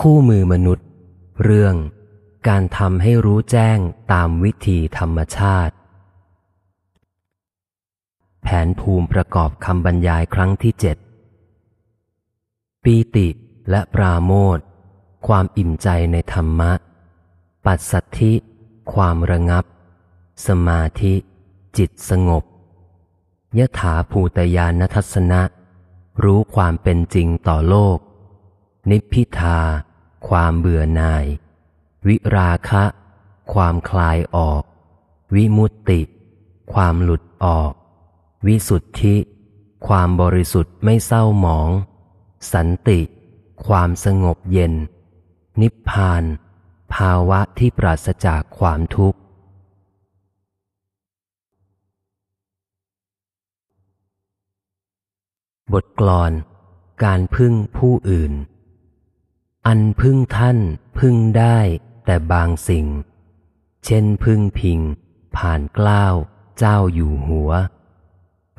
คู่มือมนุษย์ เรื่อง การทำให้รู้แจ้งตามวิธีธรรมชาติ แผนภูมิประกอบคำบรรยายครั้งที่เจ็ดปีติและปราโมทความอิ่มใจในธรรมะ ปัสสัทธิ ความระงับ สมาธิ จิตสงบยถาภูตยานทัศนะ รู้ความเป็นจริงต่อโลก นิพพิทา ความเบื่อหน่าย วิราคะ ความคลายออก วิมุตติ ความหลุดออก วิสุทธิ ความบริสุทธิ์ไม่เศร้าหมอง สันติ ความสงบเย็น นิพพาน ภาวะที่ปราศจากความทุกข์บทกลอน การพึ่งผู้อื่น อันพึ่งท่านพึ่งได้แต่บางสิ่ง เช่นพึ่งพิง ผ่านกล้าว เจ้าอยู่หัว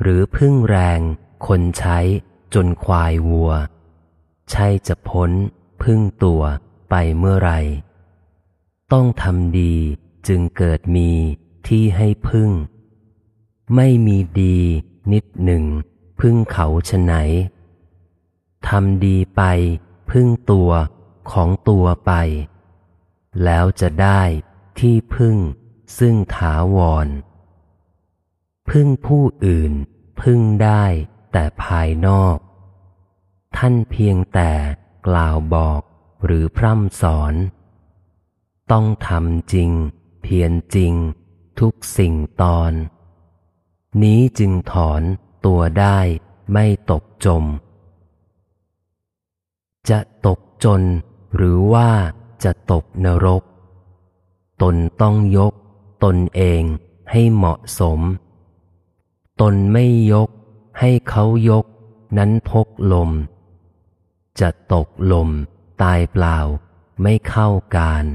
หรือพึ่งแรง คนใช้จนควายวัว ใช่จะพ้น พึ่งตัวไปเมื่อไร ต้องทำดีจึงเกิดมีที่ให้พึ่ง ไม่มีดีนิดหนึ่ง พึ่งเขาชไหนทำดีไปพึ่งตัว ของตัวไป แล้วจะได้ที่พึ่งซึ่งถาวร พึ่งผู้อื่นพึ่งได้แต่ภายนอก ท่านเพียงแต่กล่าวบอกหรือพร่ำสอน ต้องทำจริง เพียรจริง ทุกสิ่งตอน นี้จึงถอนตัวได้ไม่ตกจม จะตกจน หรือว่าจะตกนรก ตนต้องยก ตนเองให้เหมาะสม ตนไม่ยก ให้เขายก นั้นพกลม จะตกลม ตายเปล่า ไม่เข้าการ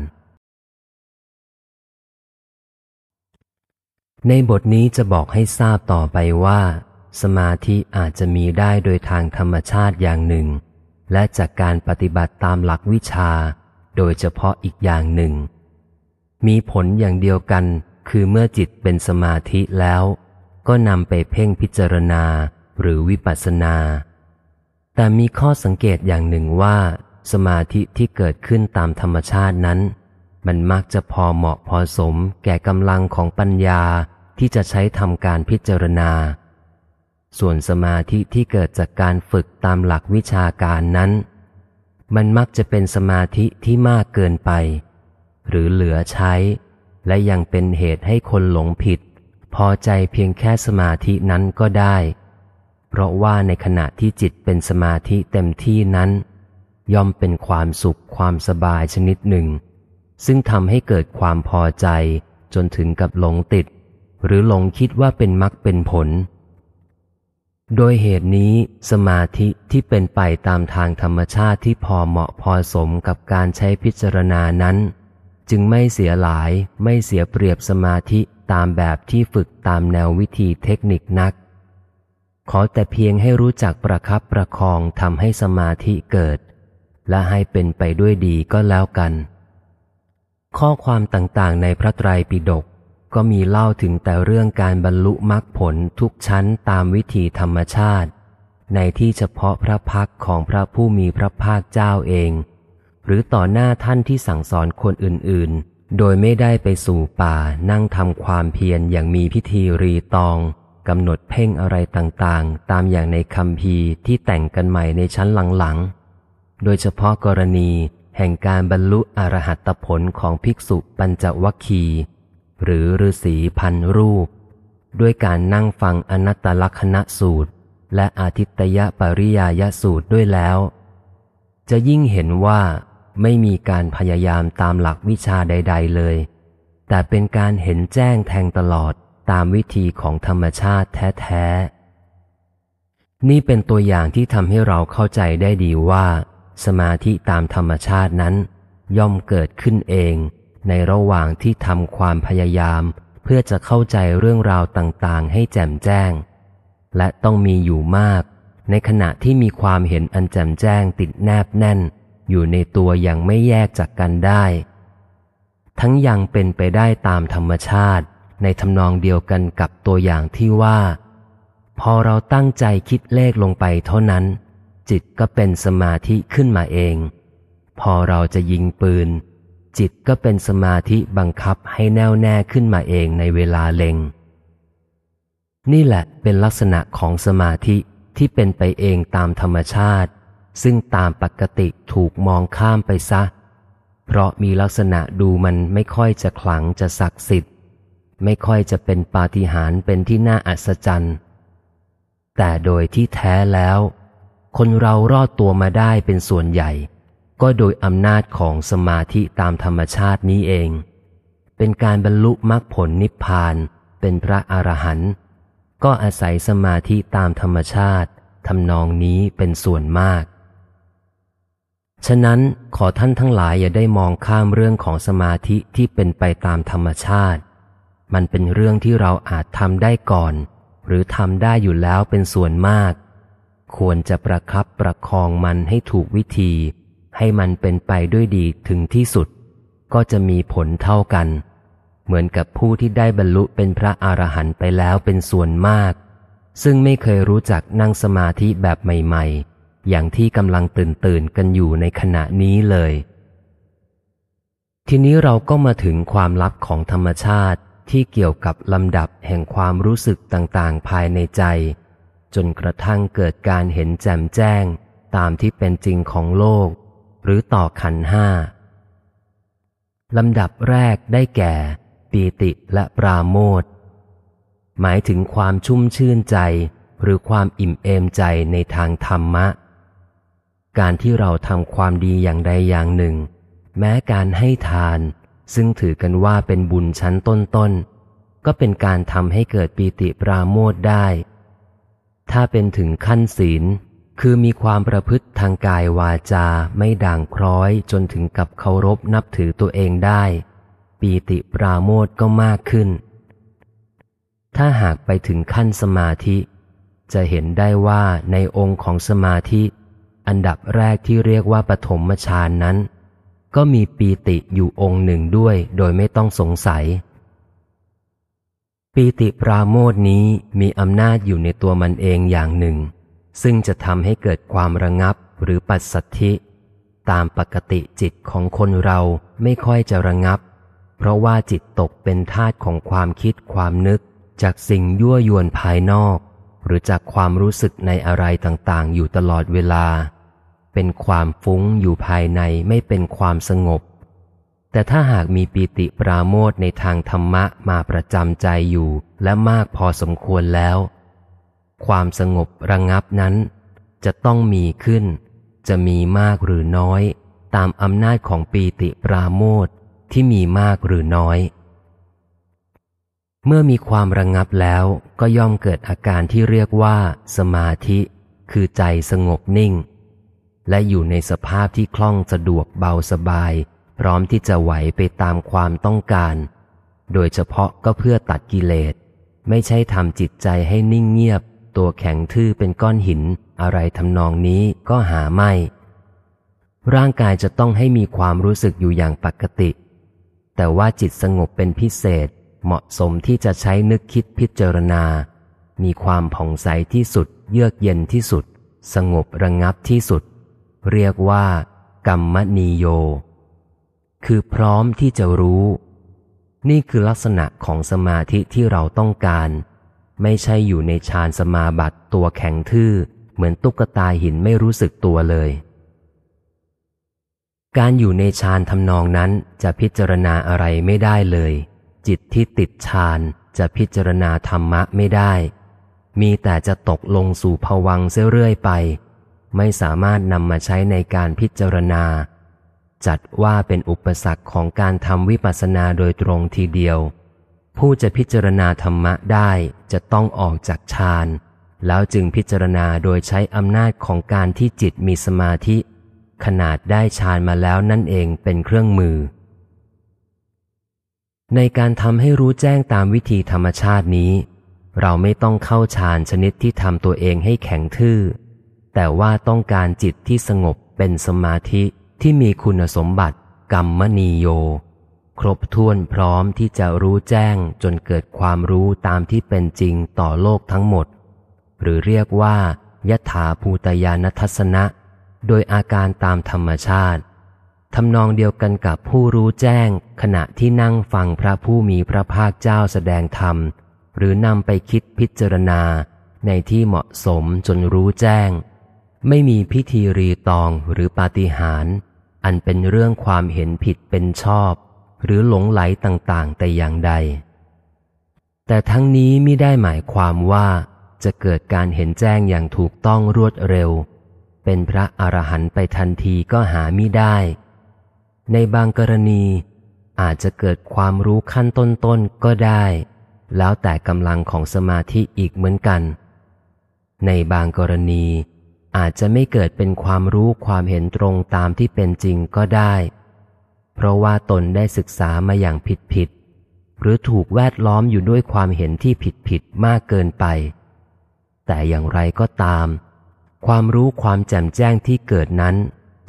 ในบทนี้จะบอกให้ทราบต่อไปว่า สมาธิอาจจะมีได้โดยทางธรรมชาติอย่างหนึ่ง และจากการปฏิบัติตามหลักวิชา โดยเฉพาะอีกอย่างหนึ่ง มีผลอย่างเดียวกันคือเมื่อจิตเป็นสมาธิแล้ว ก็นำไปเพ่งพิจารณาหรือวิปัสสนา แต่มีข้อสังเกตอย่างหนึ่งว่า สมาธิที่เกิดขึ้นตามธรรมชาตินั้น มันมักจะพอเหมาะพอสมแก่กำลังของปัญญาที่จะใช้ทำการพิจารณา ส่วนสมาธิที่เกิดจากการฝึกตามหลักวิชาการนั้น มันมักจะเป็นสมาธิที่มากเกินไป หรือเหลือใช้ และยังเป็นเหตุให้คนหลงผิด พอใจเพียงแค่สมาธินั้นก็ได้ เพราะว่าในขณะที่จิตเป็นสมาธิเต็มที่นั้น ย่อมเป็นความสุขความสบายชนิดหนึ่ง ซึ่งทำให้เกิดความพอใจจนถึงกับหลงติด หรือหลงคิดว่าเป็นมรรคเป็นผล โดยเหตุนี้สมาธิที่เป็นไปตามทางธรรมชาติที่พอเหมาะพอสมกับการใช้พิจารณานั้น จึงไม่เสียหลายไม่เสียเปรียบสมาธิตามแบบที่ฝึกตามแนววิธีเทคนิคนัก ขอแต่เพียงให้รู้จักประคับประคองทำให้สมาธิเกิด และให้เป็นไปด้วยดีก็แล้วกัน ข้อความต่างๆในพระไตรปิฎก ก็มีเล่าถึงแต่เรื่องการบรรลุมรรคผลทุกชั้นตามวิธีธรรมชาติ ในที่เฉพาะพระพักของพระผู้มีพระภาคเจ้าเอง หรือต่อหน้าท่านที่สั่งสอนคนอื่นๆ โดยไม่ได้ไปสู่ป่านั่งทำความเพียรอย่างมีพิธีรีตองกำหนดเพ่งอะไรต่างๆ ตามอย่างในคำพีที่แต่งกันใหม่ในชั้นหลังๆ โดยเฉพาะกรณีแห่งการบรรลุอรหัตผลของภิกษุปัญจวัคคีย์ หรือฤาษีพันรูป ด้วยการนั่งฟังอนัตตลักษณสูตร และอาทิตยปริยายสูตรด้วยแล้ว จะยิ่งเห็นว่าไม่มีการพยายามตามหลักวิชาใด ๆเลย แต่เป็นการเห็นแจ้งแทงตลอดตามวิธีของธรรมชาติแท้ๆ นี่เป็นตัวอย่างที่ทำให้เราเข้าใจได้ดีว่า สมาธิตามธรรมชาตินั้น ย่อมเกิดขึ้นเอง ในระหว่างที่ทำความพยายามเพื่อจะเข้าใจเรื่องราวต่างๆ ให้แจ่มแจ้ง และต้องมีอยู่มาก ในขณะที่มีความเห็นอันแจ่มแจ้งติดแนบแน่น อยู่ในตัวอย่างไม่แยกจากกันได้ ทั้งยังเป็นไปได้ตามธรรมชาติ ในทำนองเดียวกันกับตัวอย่างที่ว่า พอเราตั้งใจคิดเลขลงไปเท่านั้น จิตก็เป็นสมาธิขึ้นมาเอง พอเราจะยิงปืน จิตก็เป็นสมาธิบังคับให้แน่วแน่ขึ้นมาเองในเวลาเล็ง นี่แหละเป็นลักษณะของสมาธิที่เป็นไปเองตามธรรมชาติ ซึ่งตามปกติถูกมองข้ามไปซะ เพราะมีลักษณะดูมันไม่ค่อยจะขลังจะศักดิ์สิทธิ์ ไม่ค่อยจะเป็นปาฏิหาริย์เป็นที่น่าอัศจรรย์ แต่โดยที่แท้แล้ว คนเรารอดตัวมาได้เป็นส่วนใหญ่ ก็โดยอำนาจของสมาธิตามธรรมชาตินี้เอง เป็นการบรรลุมรรคผลนิพพาน เป็นพระอรหันต์ก็อาศัยสมาธิตามธรรมชาติทำนองนี้เป็นส่วนมาก ฉะนั้นขอท่านทั้งหลายอย่าได้มองข้ามเรื่องของสมาธิที่เป็นไปตามธรรมชาติ มันเป็นเรื่องที่เราอาจทำได้ก่อน หรือทำได้อยู่แล้วเป็นส่วนมาก ควรจะประครับประคองมันให้ถูกวิธี ให้มันเป็นไปด้วยดีถึงที่สุด ก็จะมีผลเท่ากัน เหมือนกับผู้ที่ได้บรรลุเป็นพระอรหันต์ไปแล้วเป็นส่วนมาก ซึ่งไม่เคยรู้จักนั่งสมาธิแบบใหม่ ๆ อย่างที่กำลังตื่นตื่นกันอยู่ในขณะนี้เลย ทีนี้เราก็มาถึงความลับของธรรมชาติที่เกี่ยวกับลำดับแห่งความรู้สึกต่างๆ ภายในใจ จนกระทั่งเกิดการเห็นแจ่มแจ้งตามที่เป็นจริงของโลก หรือต่อขันห้าลำดับแรกได้แก่ ปีติและปราโมทหมายถึงความชุ่มชื่นใจ หรือความอิ่มเอมใจในทางธรรมะ การที่เราทำความดีอย่างใดอย่างหนึ่ง แม้การให้ทาน ซึ่งถือกันว่าเป็นบุญชั้นต้นๆ ก็เป็นการทำให้เกิดปีติปราโมทได้ ถ้าเป็นถึงขั้นศีล คือมีความประพฤติทางกายวาจาไม่ด่างคล้อยจนถึงกับเคารพนับถือตัวเองได้ ปีติปราโมทก็มากขึ้น ถ้าหากไปถึงขั้นสมาธิ จะเห็นได้ว่าในองค์ของสมาธิ อันดับแรกที่เรียกว่าปฐมฌานนั้น ก็มีปีติอยู่องค์หนึ่งด้วยโดยไม่ต้องสงสัย ปีติปราโมทนี้มีอำนาจอยู่ในตัวมันเองอย่างหนึ่ง ซึ่งจะทำให้เกิดความระงับหรือปัสสัทธิ ตามปกติจิตของคนเราไม่ค่อยจะระงับ เพราะว่าจิตตกเป็นทาตของความคิดความนึก จากสิ่งยั่วยวนภายนอก หรือจากความรู้สึกในอะไรต่างๆ อยู่ตลอดเวลา เป็นความฟุ้งอยู่ภายในไม่เป็นความสงบ แต่ถ้าหากมีปีติปราโมทในทางธรรมะมาประจำใจอยู่และมากพอสมควรแล้ว ความสงบระงงับนั้น จะต้องมีขึ้น จะมีมากหรือน้อย ตามอำนาจของปีติปราโมทที่มีมากหรือน้อย เมื่อมีความระงงับแล้วก็ย่อมเกิดอาการที่เรียกว่า สมาธิ คือใจสงบนิ่ง และอยู่ในสภาพที่คล่องสะดวกเบาสบาย พร้อมที่จะไหวไปตามความต้องการ โดยเฉพาะก็เพื่อตัดกิเลสไม่ใช่ทำจิตใจให้นิ่งเงียบ ตัวแข็งทื่อเป็นก้อนหิน อะไรทำนองนี้ก็หาไม่ ร่างกายจะต้องให้มีความรู้สึกอยู่อย่างปกติ แต่ว่าจิตสงบเป็นพิเศษ เหมาะสมที่จะใช้นึกคิดพิจารณา มีความผ่องใสที่สุด เยือกเย็นที่สุด สงบระงงับที่สุด เรียกว่า กรรมนิโย คือพร้อมที่จะรู้ นี่คือลักษณะของสมาธิที่เราต้องการ ไม่ใช่อยู่ในฌานสมาบัติตัวแข็งทื่อ เหมือนตุ๊กตาหินไม่รู้สึกตัวเลย การอยู่ในฌานทำนองนั้นจะพิจารณาอะไรไม่ได้เลย จิตที่ติดฌานจะพิจารณาธรรมะไม่ได้ มีแต่จะตกลงสู่ภวังเสียเรื่อยไป ไม่สามารถนำมาใช้ในการพิจารณา จัดว่าเป็นอุปสรรคของการทำวิปัสสนาโดยตรงทีเดียว ผู้จะพิจารณาธรรมะได้จะต้องออกจากฌานแล้วจึงพิจารณาโดยใช้อำนาจของการที่จิตมีสมาธิ ขนาดได้ฌานมาแล้วนั่นเองเป็นเครื่องมือ ในการทำให้รู้แจ้งตามวิธีธรรมชาตินี้ เราไม่ต้องเข้าฌานชนิดที่ทำตัวเองให้แข็งทื่อ แต่ว่าต้องการจิตที่สงบเป็นสมาธิที่มีคุณสมบัติกรรมนีโย ครบถ้วนพร้อมที่จะรู้แจ้งจนเกิดความรู้ตามที่เป็นจริงต่อโลกทั้งหมด หรือเรียกว่ายถาภูตยานทัศนะ โดยอาการตามธรรมชาติทำนองเดียวกันกับผู้รู้แจ้ง ขณะที่นั่งฟังพระผู้มีพระภาคเจ้าแสดงธรรม หรือนำไปคิดพิจารณา ในที่เหมาะสมจนรู้แจ้ง ไม่มีพิธีรีตองหรือปาฏิหาริย์อันเป็นเรื่องความเห็นผิดเป็นชอบ หรือหลงไหลต่างๆ แต่อย่างใด แต่ทั้งนี้ไม่ได้หมายความว่าจะเกิดการเห็นแจ้งอย่างถูกต้องรวดเร็ว เป็นพระอรหันต์ไปทันทีก็หาไม่ได้ ในบางกรณีอาจจะเกิดความรู้ขั้นต้นๆก็ได้ แล้วแต่กำลังของสมาธิอีกเหมือนกัน ในบางกรณีอาจจะไม่เกิดเป็นความรู้ความเห็นตรงตามที่เป็นจริงก็ได้ ราะว่าตนได้ศึกษามาอย่างผิดผิด หรือถูกแวดล้อมอยู่ด้วยความเห็นที่ผิดผิดมากเกินไป แต่อย่างไรก็ตาม ความรู้ความแจ่มแจ้งที่เกิดนั้น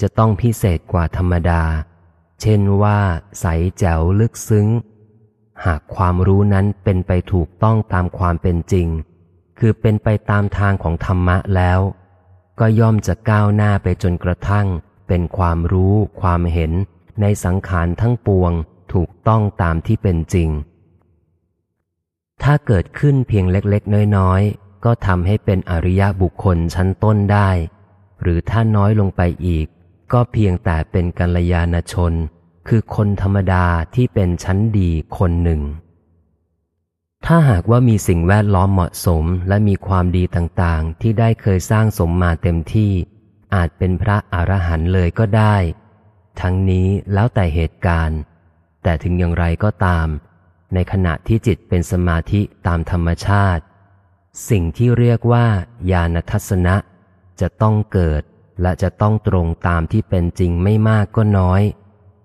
จะต้องพิเศษกว่าธรรมดา เช่นว่า ใสแจ๋วลึกซึ้ง หากความรู้นั้นเป็นไปถูกต้องตามความเป็นจริง คือเป็นไปตามทางของธรรมะแล้ว ก็ย่อมจะก้าวหน้าไปจนกระทั่งเป็นความรู้ ความเห็น ในสังขารทั้งปวงถูกต้องตามที่เป็นจริง ถ้าเกิดขึ้นเพียงเล็กๆ น้อยๆ ก็ทำให้เป็นอริยบุคคลชั้นต้นได้ หรือถ้าน้อยลงไปอีก ก็เพียงแต่เป็นกัลยาณชน คือคนธรรมดาที่เป็นชั้นดีคนหนึ่ง ถ้าหากว่ามีสิ่งแวดล้อมเหมาะสมและมีความดีต่างๆ ที่ได้เคยสร้างสมมาเต็มที่ อาจเป็นพระอรหันต์เลยก็ได้ ทั้งนี้แล้วแต่เหตุการณ์ แต่ถึงอย่างไรก็ตาม ในขณะที่จิตเป็นสมาธิตามธรรมชาติ สิ่งที่เรียกว่าญาณทัศนะ จะต้องเกิดและจะต้องตรงตามที่เป็นจริงไม่มากก็น้อย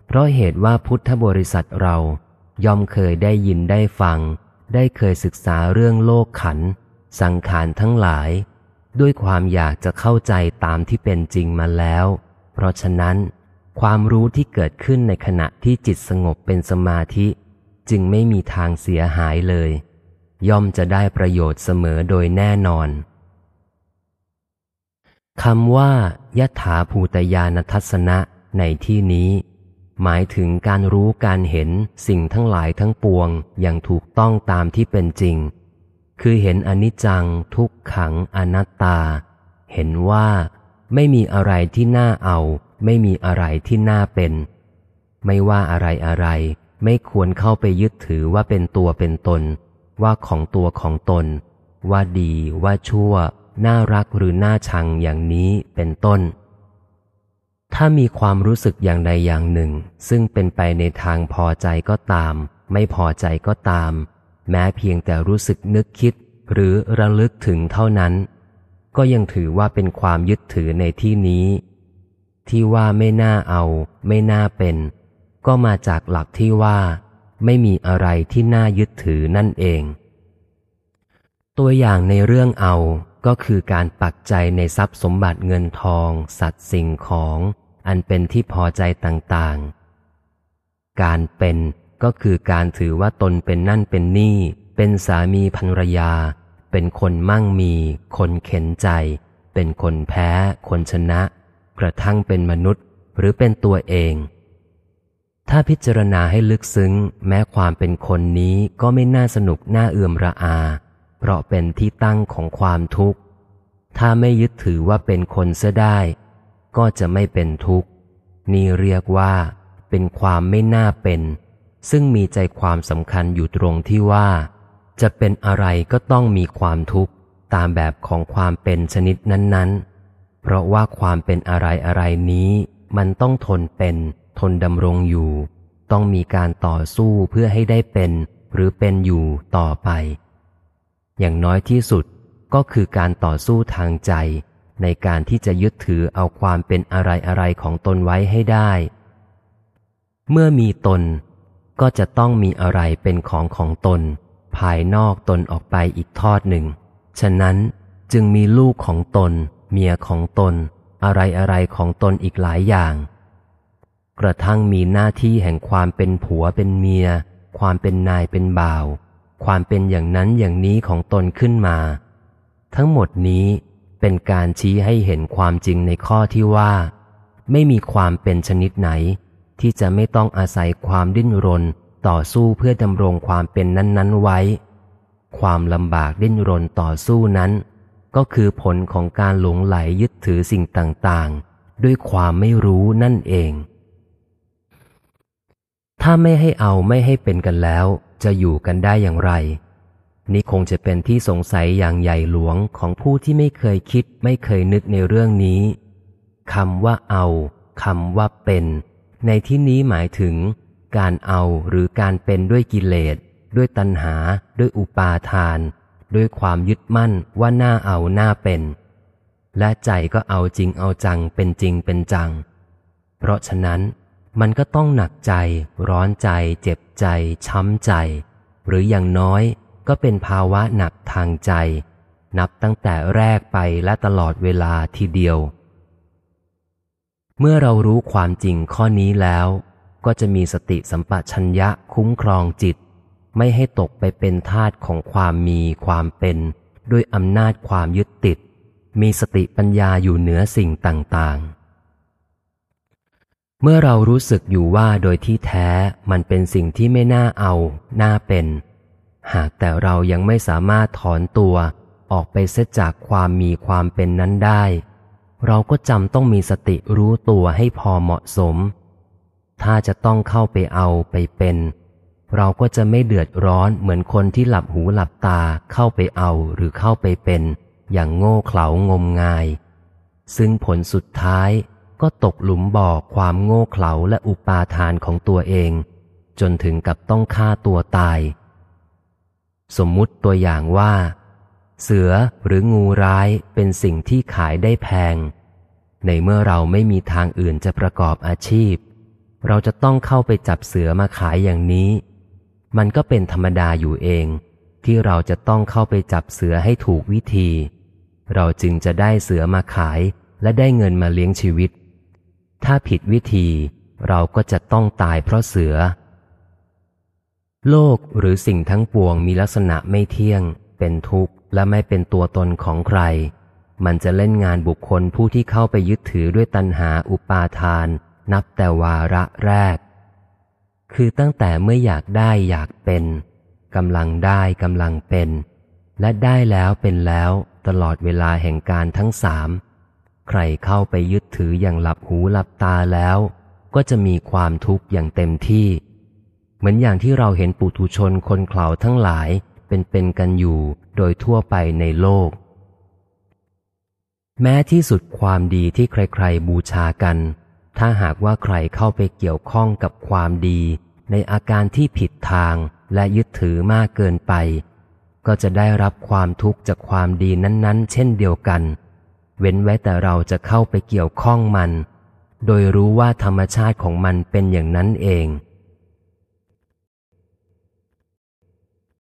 เพราะเหตุว่าพุทธบริษัทเราย่อมเคยได้ยินได้ฟัง ได้เคยศึกษาเรื่องโลกขัน สังขารทั้งหลาย ด้วยความอยากจะเข้าใจตามที่เป็นจริงมาแล้ว เพราะฉะนั้น ความรู้ที่เกิดขึ้นในขณะที่จิตสงบเป็นสมาธิ จึงไม่มีทางเสียหายเลย ย่อมจะได้ประโยชน์เสมอโดยแน่นอนคำว่ายถาภูตยานทัศนะในที่นี้ หมายถึงการรู้การเห็นสิ่งทั้งหลายทั้งปวงอย่างถูกต้องตามที่เป็นจริง คือเห็นอนิจจังทุกขังอนัตตา เห็นว่าไม่มีอะไรที่น่าเอา ไม่มีอะไรที่น่าเป็น ไม่ว่าอะไรอะไร ไม่ควรเข้าไปยึดถือว่าเป็นตัวเป็นตน ว่าของตัวของตน ว่าดีว่าชั่ว น่ารักหรือน่าชังอย่างนี้เป็นต้น ถ้ามีความรู้สึกอย่างใดอย่างหนึ่ง ซึ่งเป็นไปในทางพอใจก็ตาม ไม่พอใจก็ตาม แม้เพียงแต่รู้สึกนึกคิด หรือระลึกถึงเท่านั้น ก็ยังถือว่าเป็นความยึดถือในที่นี้ ที่ว่าไม่น่าเอา ไม่น่าเป็น ก็มาจากหลักที่ว่า ไม่มีอะไรที่น่ายึดถือนั่นเอง ตัวอย่างในเรื่องเอาก็คือการปักใจในทรัพย์สมบัติเงินทอง สัตว์สิ่งของ อันเป็นที่พอใจต่างๆ การเป็นก็คือการถือว่าตนเป็นนั่นเป็นนี่ เป็นสามีภรรยา เป็นคนมั่งมี คนเข็นใจ เป็นคนแพ้ คนชนะ กระทั่งเป็นมนุษย์หรือเป็นตัวเอง ถ้าพิจารณาให้ลึกซึ้ง แม้ความเป็นคนนี้ก็ไม่น่าสนุกน่าเอื่อมระอา เพราะเป็นที่ตั้งของความทุกข์ ถ้าไม่ยึดถือว่าเป็นคนเสียได้ ก็จะไม่เป็นทุกข์ นี่เรียกว่า เป็นความไม่น่าเป็น ซึ่งมีใจความสำคัญอยู่ตรงที่ว่า จะเป็นอะไรก็ต้องมีความทุกข์ตามแบบของความเป็นชนิดนั้น ๆ เพราะว่าความเป็นอะไรอะไรนี้มันต้องทนเป็น ทนดำรงอยู่ ต้องมีการต่อสู้เพื่อให้ได้เป็น หรือเป็นอยู่ต่อไป อย่างน้อยที่สุดก็คือการต่อสู้ทางใจ ในการที่จะยึดถือเอาความเป็นอะไรอะไรของตนไว้ให้ได้ เมื่อมีตน ก็จะต้องมีอะไรเป็นของของตน ภายนอกตนออกไปอีกทอดหนึ่ง ฉะนั้นจึงมีลูกของตน เมียของตน อะไรอะไรของตนอีกหลายอย่าง กระทั่งมีหน้าที่แห่งความเป็นผัวเป็นเมีย ความเป็นนายเป็นบ่าว ความเป็นอย่างนั้นอย่างนี้ของตนขึ้นมา ทั้งหมดนี้เป็นการชี้ให้เห็นความจริงในข้อที่ว่า ไม่มีความเป็นชนิดไหน ที่จะไม่ต้องอาศัยความดิ้นรนต่อสู้เพื่อดำรงความเป็นนั้น ๆ ไว้ ความลำบากดิ้นรนต่อสู้นั้น ก็คือผลของการหลงไหลยึดถือสิ่งต่างๆ ด้วยความไม่รู้นั่นเอง ถ้าไม่ให้เอาไม่ให้เป็นกันแล้ว จะอยู่กันได้อย่างไร นี่คงจะเป็นที่สงสัยอย่างใหญ่หลวงของผู้ที่ไม่เคยคิดไม่เคยนึกในเรื่องนี้คำว่าเอาคำว่าเป็น ในที่นี้หมายถึง การเอาหรือการเป็นด้วยกิเลส ด้วยตัณหา ด้วยอุปาทาน ด้วยความยึดมั่นว่าหน้าเอาหน้าเป็น และใจก็เอาจริงเอาจังเป็นจริงเป็นจัง เพราะฉะนั้นมันก็ต้องหนักใจ ร้อนใจ เจ็บใจ ช้ำใจ หรืออย่างน้อยก็เป็นภาวะหนักทางใจ นับตั้งแต่แรกไปและตลอดเวลาทีเดียว เมื่อเรารู้ความจริงข้อนี้แล้ว ก็จะมีสติสัมปชัญญะคุ้มครองจิต ไม่ให้ตกไปเป็นทาตของความมีความเป็น ด้วยอำนาจความยึดติด มีสติปัญญาอยู่เหนือสิ่งต่างๆ เมื่อเรารู้สึกอยู่ว่าโดยที่แท้มันเป็นสิ่งที่ไม่น่าเอา น่าเป็น หากแต่เรายังไม่สามารถถอนตัวออกไปเสียจากความมีความเป็นนั้นได้ เราก็จำต้องมีสติรู้ตัวให้พอเหมาะสม ถ้าจะต้องเข้าไปเอาไปเป็น เราก็จะไม่เดือดร้อนเหมือนคนที่หลับหูหลับตาเข้าไปเอาหรือเข้าไปเป็น อย่างโง่เขลางมงาย ซึ่งผลสุดท้ายก็ตกหลุมบ่อความโง่เขลาและอุปาทานของตัวเอง จนถึงกับต้องฆ่าตัวตาย สมมุติตัวอย่างว่า เสือหรืองูร้ายเป็นสิ่งที่ขายได้แพง ในเมื่อเราไม่มีทางอื่นจะประกอบอาชีพ เราจะต้องเข้าไปจับเสือมาขายอย่างนี้ มันก็เป็นธรรมดาอยู่เอง ที่เราจะต้องเข้าไปจับเสือให้ถูกวิธี เราจึงจะได้เสือมาขายและได้เงินมาเลี้ยงชีวิต ถ้าผิดวิธีเราก็จะต้องตายเพราะเสือ โลกหรือสิ่งทั้งปวงมีลักษณะไม่เที่ยง เป็นทุกข์และไม่เป็นตัวตนของใคร มันจะเล่นงานบุคคลผู้ที่เข้าไปยึดถือด้วยตัณหาอุปาทาน นับแต่วาระแรก คือตั้งแต่เมื่ออยากได้อยากเป็นกำลังได้กำลังเป็น และได้แล้วเป็นแล้วตลอดเวลาแห่งการทั้งสามใครเข้าไปยึดถืออย่างหลับหูหลับตาแล้ว ก็จะมีความทุกข์อย่างเต็มที่ เหมือนอย่างที่เราเห็นปุถุชนคนเข่าทั้งหลายเป็นเป็นกันอยู่โดยทั่วไปในโลก แม้ที่สุดความดีที่ใครๆบูชากัน ถ้าหากว่าใครเข้าไปเกี่ยวข้องกับความดี ในอาการที่ผิดทางและยึดถือมากเกินไป ก็จะได้รับความทุกข์จากความดีนั้นๆ เช่นเดียวกัน เว้นไว้แต่เราจะเข้าไปเกี่ยวข้องมัน โดยรู้ว่าธรรมชาติของมันเป็นอย่างนั้นเอง